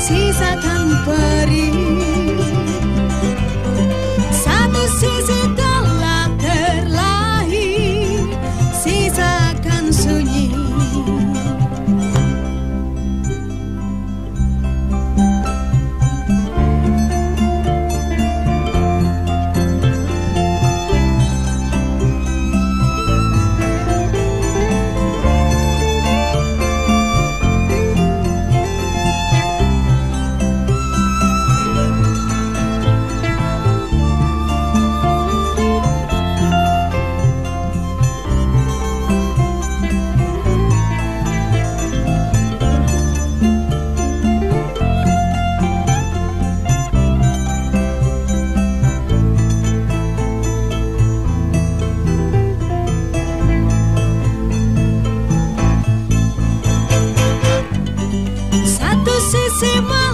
sisa tanpa perih see my